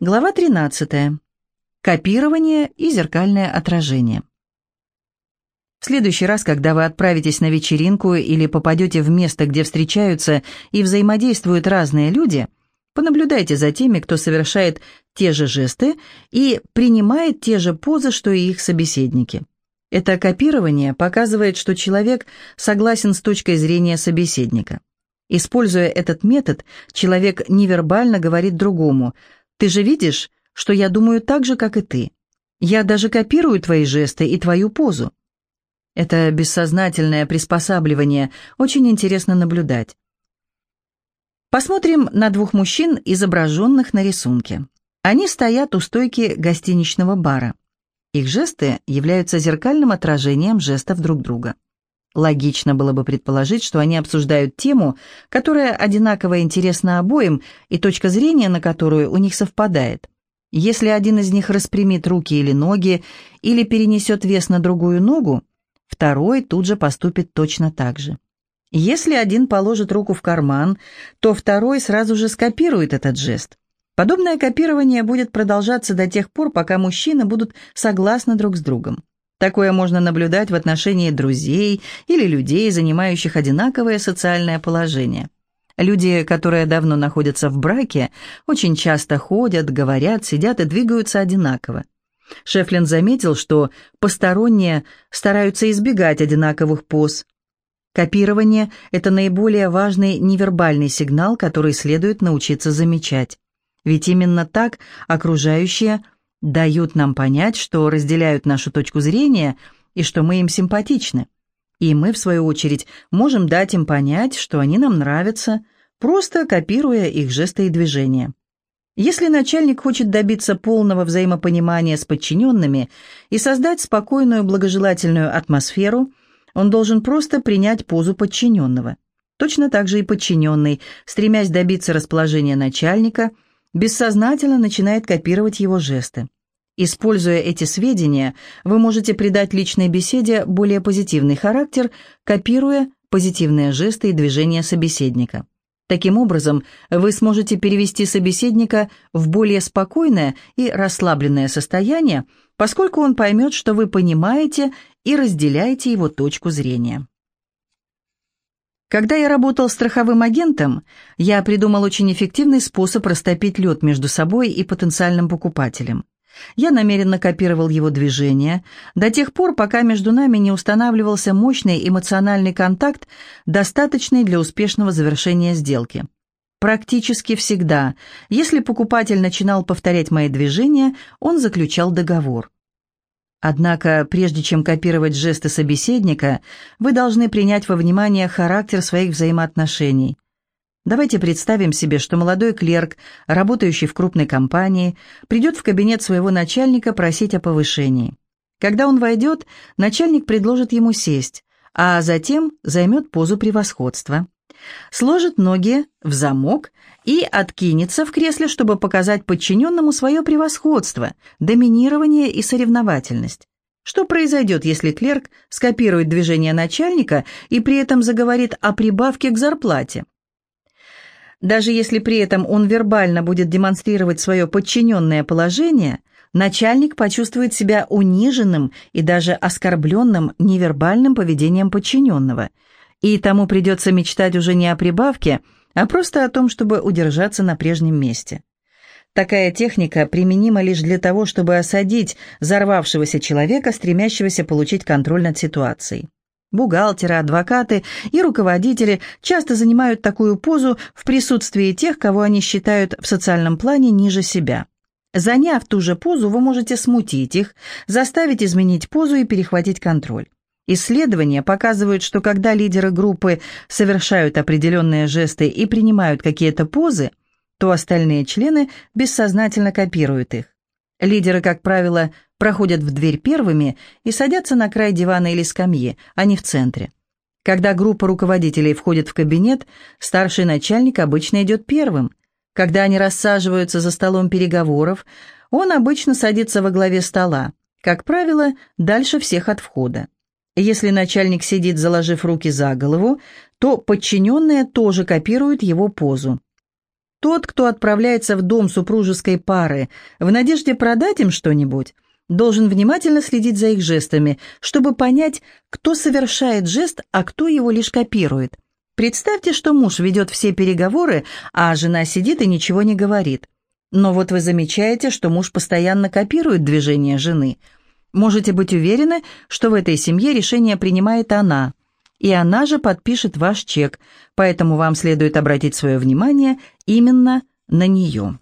Глава 13. Копирование и зеркальное отражение. В следующий раз, когда вы отправитесь на вечеринку или попадете в место, где встречаются и взаимодействуют разные люди, понаблюдайте за теми, кто совершает те же жесты и принимает те же позы, что и их собеседники. Это копирование показывает, что человек согласен с точкой зрения собеседника. Используя этот метод, человек невербально говорит другому – ты же видишь, что я думаю так же, как и ты. Я даже копирую твои жесты и твою позу. Это бессознательное приспосабливание очень интересно наблюдать. Посмотрим на двух мужчин, изображенных на рисунке. Они стоят у стойки гостиничного бара. Их жесты являются зеркальным отражением жестов друг друга. Логично было бы предположить, что они обсуждают тему, которая одинаково интересна обоим и точка зрения на которую у них совпадает. Если один из них распрямит руки или ноги, или перенесет вес на другую ногу, второй тут же поступит точно так же. Если один положит руку в карман, то второй сразу же скопирует этот жест. Подобное копирование будет продолжаться до тех пор, пока мужчины будут согласны друг с другом. Такое можно наблюдать в отношении друзей или людей, занимающих одинаковое социальное положение. Люди, которые давно находятся в браке, очень часто ходят, говорят, сидят и двигаются одинаково. Шефлин заметил, что посторонние стараются избегать одинаковых поз. Копирование – это наиболее важный невербальный сигнал, который следует научиться замечать. Ведь именно так окружающие – дают нам понять, что разделяют нашу точку зрения и что мы им симпатичны. И мы, в свою очередь, можем дать им понять, что они нам нравятся, просто копируя их жесты и движения. Если начальник хочет добиться полного взаимопонимания с подчиненными и создать спокойную благожелательную атмосферу, он должен просто принять позу подчиненного. Точно так же и подчиненный, стремясь добиться расположения начальника – бессознательно начинает копировать его жесты. Используя эти сведения, вы можете придать личной беседе более позитивный характер, копируя позитивные жесты и движения собеседника. Таким образом, вы сможете перевести собеседника в более спокойное и расслабленное состояние, поскольку он поймет, что вы понимаете и разделяете его точку зрения. Когда я работал страховым агентом, я придумал очень эффективный способ растопить лед между собой и потенциальным покупателем. Я намеренно копировал его движения до тех пор, пока между нами не устанавливался мощный эмоциональный контакт, достаточный для успешного завершения сделки. Практически всегда, если покупатель начинал повторять мои движения, он заключал договор. Однако, прежде чем копировать жесты собеседника, вы должны принять во внимание характер своих взаимоотношений. Давайте представим себе, что молодой клерк, работающий в крупной компании, придет в кабинет своего начальника просить о повышении. Когда он войдет, начальник предложит ему сесть, а затем займет позу превосходства сложит ноги в замок и откинется в кресле, чтобы показать подчиненному свое превосходство, доминирование и соревновательность. Что произойдет, если клерк скопирует движение начальника и при этом заговорит о прибавке к зарплате? Даже если при этом он вербально будет демонстрировать свое подчиненное положение, начальник почувствует себя униженным и даже оскорбленным невербальным поведением подчиненного – и тому придется мечтать уже не о прибавке, а просто о том, чтобы удержаться на прежнем месте. Такая техника применима лишь для того, чтобы осадить взорвавшегося человека, стремящегося получить контроль над ситуацией. Бухгалтеры, адвокаты и руководители часто занимают такую позу в присутствии тех, кого они считают в социальном плане ниже себя. Заняв ту же позу, вы можете смутить их, заставить изменить позу и перехватить контроль. Исследования показывают, что когда лидеры группы совершают определенные жесты и принимают какие-то позы, то остальные члены бессознательно копируют их. Лидеры, как правило, проходят в дверь первыми и садятся на край дивана или скамьи, а не в центре. Когда группа руководителей входит в кабинет, старший начальник обычно идет первым. Когда они рассаживаются за столом переговоров, он обычно садится во главе стола, как правило, дальше всех от входа. Если начальник сидит, заложив руки за голову, то подчиненные тоже копируют его позу. Тот, кто отправляется в дом супружеской пары в надежде продать им что-нибудь, должен внимательно следить за их жестами, чтобы понять, кто совершает жест, а кто его лишь копирует. Представьте, что муж ведет все переговоры, а жена сидит и ничего не говорит. Но вот вы замечаете, что муж постоянно копирует движения жены. Можете быть уверены, что в этой семье решение принимает она, и она же подпишет ваш чек, поэтому вам следует обратить свое внимание именно на нее.